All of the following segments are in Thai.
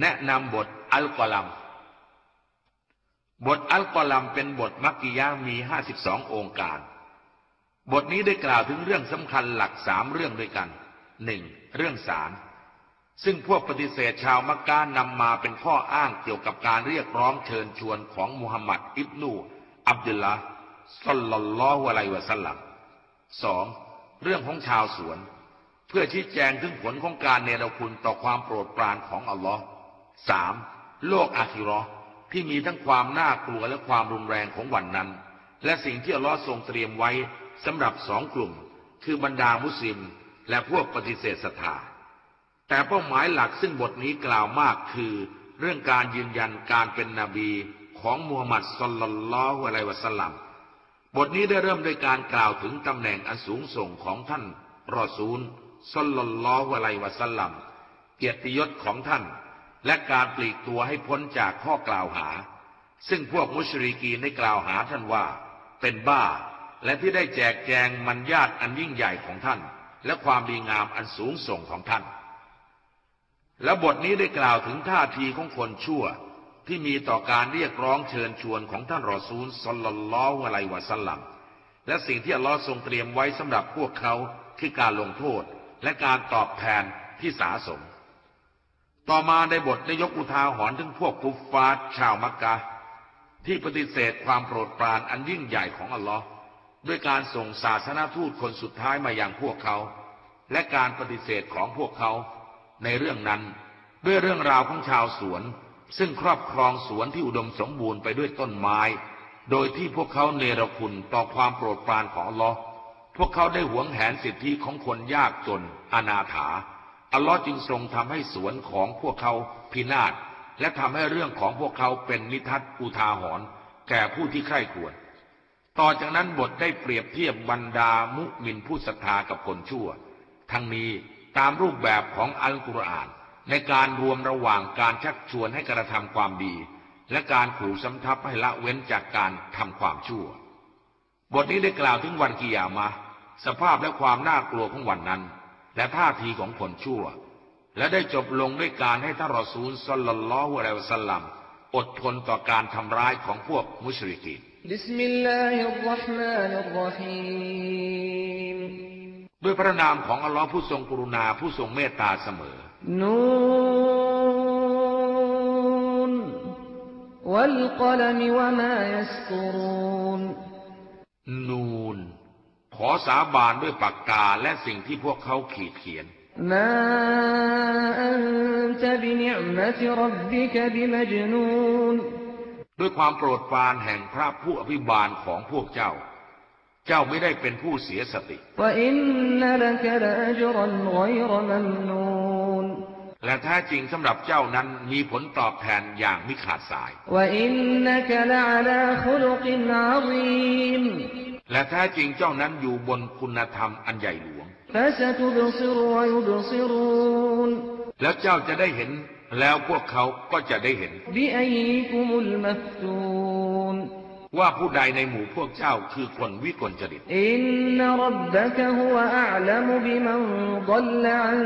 แนะนำบทอัลกอลัม บทอัลกอลัมเป็นบทมักกิยามีห้าสิบสององค์การ บทนี้ได้กล่าวถึงเรื่องสำคัญหลักสามเรื่องด้วยกันหนึ่งเรื่องสารซึ่งพวกปฏิเสธชาวมักกะนำมาเป็นข้ออ้างเกี่ยวกับการเรียกร้องเชิญชวนของมุฮัมมัดอิบนูอับดุลละสัลลัลลอฮุอะลัยวะสัลลัมสองเรื่องของชาวสวน เพื่อชี้แจงถึงผลของการเนรคุณต่อความโปรดปรานของอัลลอฮ์ สามโลกอาคิรอที่มีทั้งความน่ากลัวและความรุนแรงของวันนั้น และสิ่งที่อัลลอฮ์ทรงเตรียมไว้สำหรับสองกลุ่ม คือบรรดามุสลิม และพวกปฏิเสธศรัทธาแต่เป้าหมายหลักซึ่งบทนี้กล่าวมากคือ เรื่องการยืนยันการเป็นนบีของมูฮัมหมัดสลลัลลอฮุอะลัยวะสัลลัมบทนี้ได้เริ่มด้วยการกล่าวถึงตำแหน่งอันสูงส่งของท่านรอซูลสลลัลลอฮุอะลัยวะสัลลัมเกียรติยศของท่าน และการปลีกตัวให้พ้นจากข้อกล่าวหา ซึ่งพวกมุชริกีได้กล่าวหาท่านว่า เป็นบ้า และที่ได้แจกแจงมันญาติอันยิ่งใหญ่ของท่าน และความดีงามอันสูงส่งของท่าน และบทนี้ได้กล่าวถึงท่าทีของคนชั่ว ที่มีต่อการเรียกร้องเชิญชวนของท่านรอซูลสลลัลลอฮุอะลัยวะสัลลัมและสิ่งที่อัลลอฮ์ทรงเตรียมไว้สำหรับพวกเขาคือการลงโทษและการตอบแทนที่สาสม ต่อมาในบทได้ยกอุทาหรณ์ถึงพวกกุฟฟาร์ชาวมักกะ ที่ปฏิเสธความโปรดปรานอันยิ่งใหญ่ของอัลลอฮ์ด้วยการส่งศาสนาทูตคนสุดท้ายมาอย่างพวกเขา และการปฏิเสธของพวกเขา ในเรื่องนั้น ด้วยเรื่องราวของชาวสวน ซึ่งครอบครองสวนที่อุดมสมบูรณ์ไปด้วยต้นไม้ โดยที่พวกเขาเนรคุณต่อความโปรดปรานของอัลลอฮ์พวกเขาได้หวงแหนสิทธิของคนยากจนอนาถา อัลลอฮ์จึงทรงทำให้สวนของพวกเขาพินาศและทำให้เรื่องของพวกเขาเป็นนิทัศอุทาหรณ์แก่ผู้ที่ใคร่ควร ต่อจากนั้นบทได้เปรียบเทียบบรรดามุมินผู้ศรัทธากับคนชั่ว ทั้งนี้ตามรูปแบบของอัลกุรอาน ในการรวมระหว่างการชักชวนให้กระทำความดี และการขู่สำทับให้ละเว้นจากการทำความชั่ว บทนี้ได้กล่าวถึงวันกิยามะสภาพและความน่ากลัวของวันนั้น และท่าทีของคนชั่ว และได้จบลงด้วยการให้ท่านรอซูลصلى الله عليه وسلم อดทนต่อการทำร้ายของพวกมุชริกีนبسم الله الرحمن الرحيمมด้วยพระนามของอัลลอฮ์ผู้ทรงกรุณาผู้ทรงเมตตาเสมอนูนวัลกลมวมายัสกรุนนูน ขอสาบานด้วยปากกาและสิ่งที่พวกเขาขีดเขียนมาอันตบินิมะติรับบิกบิมจนูนด้วยความโปรดปรานแห่งพระผู้อภิบาลของพวกเจ้า เจ้าไม่ได้เป็นผู้เสียสติ และแท้จริงสำหรับเจ้านั้นมีผลตอบแทนอย่างไม่ขาดสาย และแท้จริงเจ้านั้นอยู่บนคุณธรรมอันใหญ่หลวง แล้วเจ้าจะได้เห็น แล้วพวกเขาก็จะได้เห็น ว่าผู้ใดในหมู่พวกเจ้าคือคนวิกลจริตอินนรับบะกะฮุวะอัลลัมบิมันดัลลอัน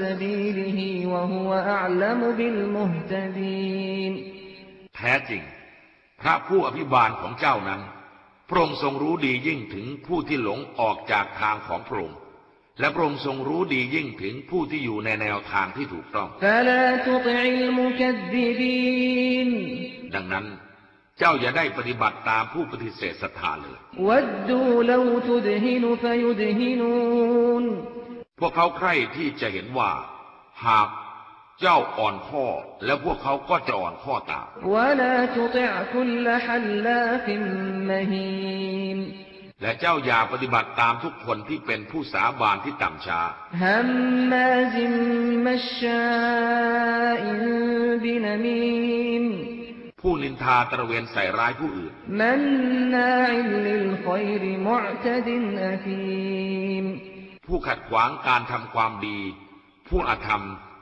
ซะบีลิฮิวะฮุวะอัลลัมบิลมุฮตะดีนแท้จริง พระผู้อภิบาลของเจ้านั้น พระองค์ทรงรู้ดียิ่งถึงผู้ที่หลงออกจากทางของพระองค์และพระองค์ทรงรู้ดียิ่งถึงผู้ที่อยู่ในแนวทางที่ถูกต้อง ดังนั้นเจ้าอย่าได้ปฏิบัติตามผู้ปฏิเสธศรัทธาเลย พวกเขาใคร่ที่จะเห็นว่า หากเจ้าอ่อนข้อแล้วพวกเขาก็จะอ่อนข้อตามและเจ้าอย่าปฏิบัติตามทุกคนที่เป็นผู้สาบานที่ต่ำช้าฮัมมาซิมمشاء بنميمผู้นินทาตระเวนใส่ร้ายผู้อื่นمناع للخير معتد أثيمผู้ขัดขวางการทำความดี ผู้อาธรรม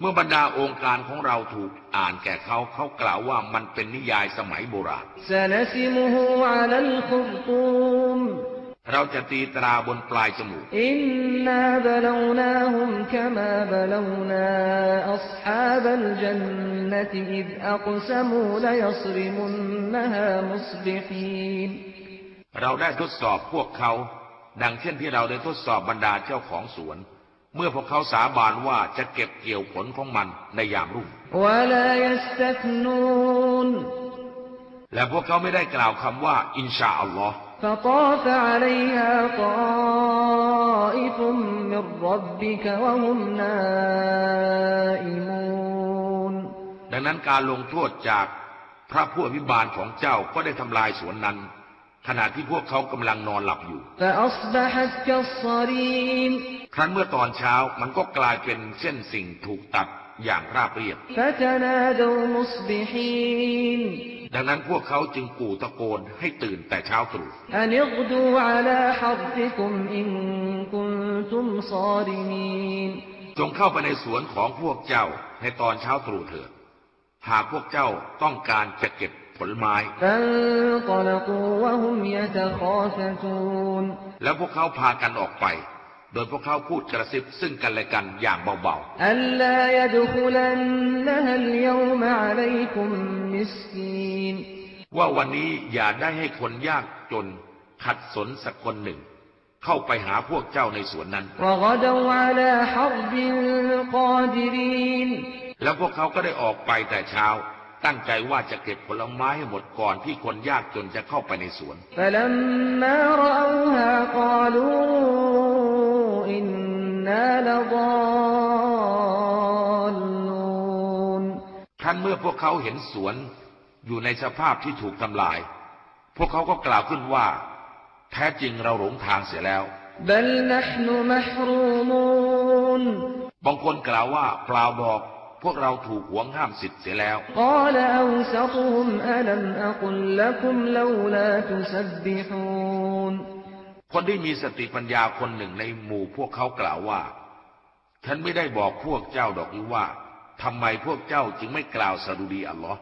เมื่อบรรดาองค์การของเราถูกอ่านแก่เขาเขากล่าวว่ามันเป็นนิยายสมัยโบราณเราจะตีตราบนปลายจมูกมริมุเราได้ทดสอบพวกเขา ดังเช่นที่เราได้ทดสอบบรรดาเจ้าของสวน เมื่อพวกเขาสาบานว่าจะเก็บเกี่ยวผลของมันในยามรุ่ง และพวกเขาไม่ได้กล่าวคำว่า อินชาอัลลอฮ์ดังนั้นการลงโทษจากพระผู้อภิบาลของเจ้าก็ได้ทำลายสวนนั้น ขณะที่พวกเขากำลังนอนหลับอยู่ ครั้นเมื่อตอนเช้ามันก็กลายเป็นเส้นสิ่งถูกตัดอย่างราบเรียบ ดังนั้นพวกเขาจึงกู่ตะโกนให้ตื่นแต่เช้าตรู่จงเข้าไปในสวนของพวกเจ้าในตอนเช้าตรู่เถิด หากพวกเจ้าต้องการจะเก็บ ผลไม้ แล้วพวกเขาพากันออกไป โดยพวกเขาพูดกระซิบซึ่งกันและกันอย่างเบาๆ ว่าวันนี้อย่าได้ให้คนยากจนขัดสนสักคนหนึ่งเข้าไปหาพวกเจ้าในสวนนั้น แล้วพวกเขาก็ได้ออกไปแต่เช้า ตั้งใจว่าจะเก็บผลไม้ให้หมดก่อนที่คนยากจนจะเข้าไปในสวนครั้นเมื่อพวกเขาเห็นสวน อยู่ในสภาพที่ถูกทำลาย พวกเขาก็กล่าวขึ้นว่า แท้จริงเราหลงทางเสียแล้วบางคนกล่าวว่าเปล่าบอก วกเราถูกหวงห้ามสิทธิ์เสียแล้วคนที่มีสติปัญญาคนหนึ่งในหมู่พวกเขากล่าวว่า ฉันไม่ได้บอกพวกเจ้าดอกนี้ว่าทำไมพวกเจ้าจึงไม่กล่าวสรุดีอัลลอฮ์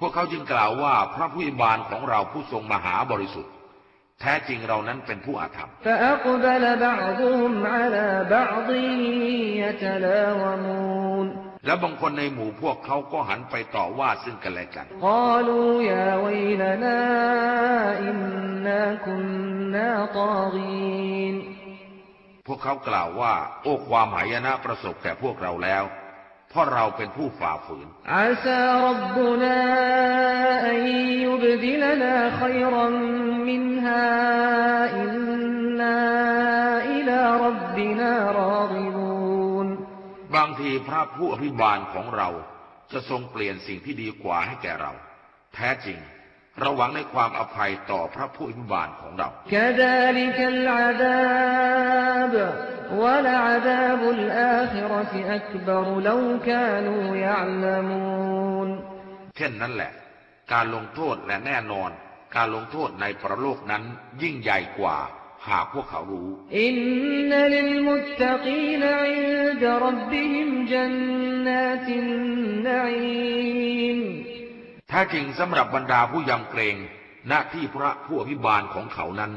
พวกเขาจึงกล่าวว่าพระผู้อิบานของเราผู้ทรงมหาบริสุทธิ์ แท้จริงเรานั้นเป็นผู้อาธรรมและบางคนในหมู่พวกเขาก็หันไปต่อว่าซึ่งกันและกันพวกเขากล่าวว่า โอ้ความหายนะประสบแก่พวกเราแล้ว เพราะเราเป็นผู้ฝ่าฝืนอาซารับุนาอัยุบดิลนาขยรัมมินฮาอินนาอิลารับบินาราบิบูนบางทีพระผู้อภิบาลของเราจะทรงเปลี่ยนสิ่งที่ดีกว่าให้แก่เรา แท้จริงเราหวังในความอภัยต่อพระผู้อภิบาลของเรา ولعذاب الآخرة أكبر لو كانوا يعلمون เช่นนั้นแหละ การลงโทษและแน่นอน การลงโทษในประโลกนั้นยิ่งใหญ่กว่า หากพวกเขารู้ إن للمتقين عند ربهم جنات النعيم แท้จริงสำหรับบรรดาผู้ยำเกรงณที่พระผู้อภิบาลของเขานั้น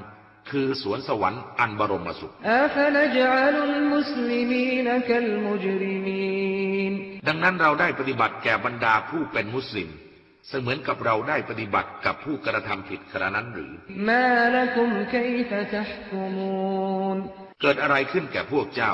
คือสวนสวรรค์อันบรมสุข ดังนั้นเราได้ปฏิบัติแก่บรรดาผู้เป็นมุสลิม เสมือนกับเราได้ปฏิบัติกับผู้กระทำผิดครานั้นหรือ เกิดอะไรขึ้นแก่พวกเจ้า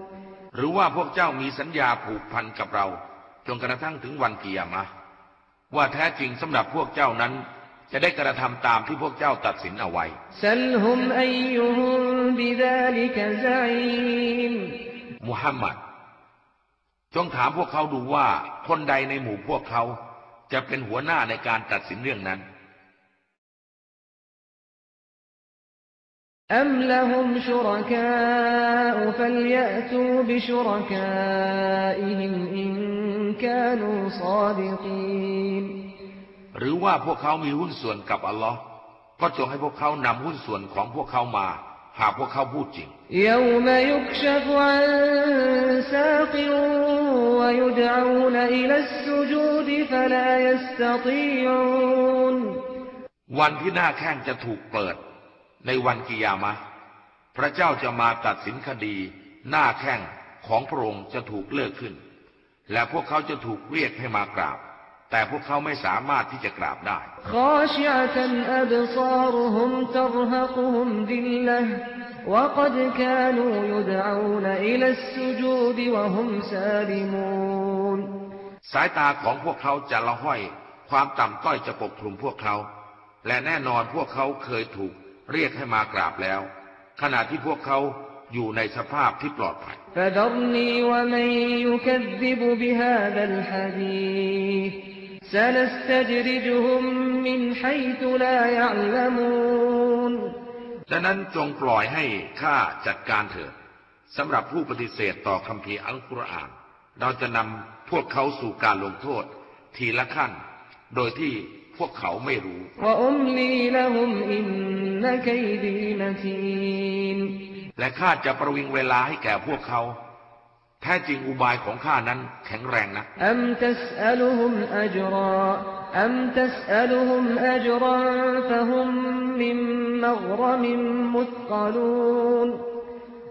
หรือว่าพวกเจ้ามีสัญญาผูกพันกับเรา จนกระทั่งถึงวันเกียรมะ ว่าแท้จริงสำหรับพวกเจ้านั้น จะได้กระทำตามที่พวกเจ้าตัดสินเอาไว้มุฮัมมัดจงถามพวกเขาดูว่าคนใดในหมู่พวกเขา จะเป็นหัวหน้าในการตัดสินเรื่องนั้น أم لهم شركاء فليأتوا بشركائهم إن كانوا صادقين หรือว่าพวกเขามีหุ้นส่วนกับอัลลอฮ์ก็จงให้พวกเขานำหุ้นส่วนของพวกเขามา หากพวกเขาพูดจริง يوم يكشف عن ساق ويدعون إلى السجود فلا يستطيعون วันที่หน้าแข้งจะถูกเปิด ในวันกิยามะ พระเจ้าจะมาตัดสินคดี หน้าแข้งของพระองค์จะถูกเลิกขึ้น และพวกเขาจะถูกเรียกให้มากราบ แต่พวกเขาไม่สามารถที่จะกราบได้สายตาของพวกเขาจะละห้อย ความต่ำต้อยจะปกคลุมพวกเขา และแน่นอนพวกเขาเคยถูก เรียกให้มากราบแล้ว ขณะที่พวกเขาอยู่ในสภาพที่ปลอดภัย ดังนั้นจงปล่อยให้ข้าจัดการเถิดสำหรับผู้ปฏิเสธต่อคำพีอัลกุรอาน เราจะนำพวกเขาสู่การลงโทษ ทีละขั้น โดยที่ พวกเขาไม่รู้และข้าจะประวิงเวลาให้แก่พวกเขาแท้จริงอุบายของข้านั้นแข็งแรงนะ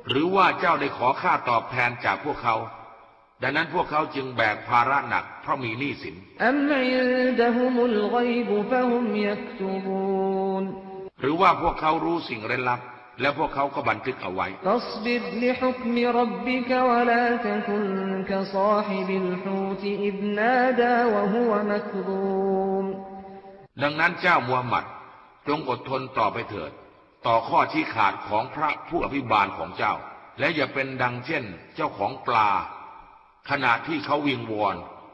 หรือว่าเจ้าได้ขอข้าตอบแทนจากพวกเขา ดังนั้นพวกเขาจึงแบกภาระหนัก ราะมีหนี้สินหรือว่าพวกเขารู้สิ่งเร้นลับ แล้วพวกเขาก็บันทึกเอาไว้ดังนั้นเจ้ามูฮัมหมัดจงอดทนต่อไปเถิด ต่อข้อที่ขาดของพระผู้อภิบาลของเจ้า และอย่าเป็นดังเช่น เจ้าของปลา ขณะที่เขาวิงวอน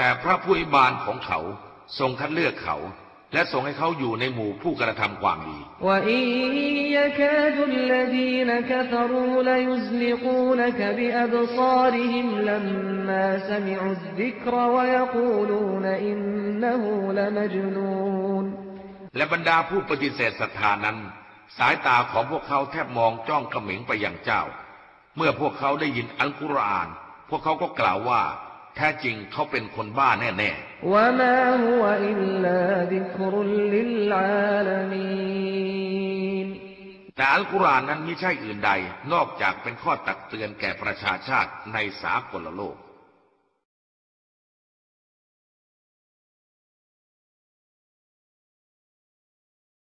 แต่พระผู้อิบานของเขาทรงคัดเลือกเขา และทรงให้เขาอยู่ในหมู่ผู้กระทำความดีและบรรดาผู้ปฏิเสธศรัทธานั้น สายตาของพวกเขาแทบมองจ้องเขม็งไปยังเจ้า เมื่อพวกเขาได้ยินอัลกุรอาน พวกเขาก็กล่าวว่า แท้จริงเขาเป็นคนบ้าแน่ๆแต่อัลกุรอานนั้นไม่ใช่อื่นใด นอกจากเป็นข้อตักเตือนแก่ประชาชาติในสากลโลก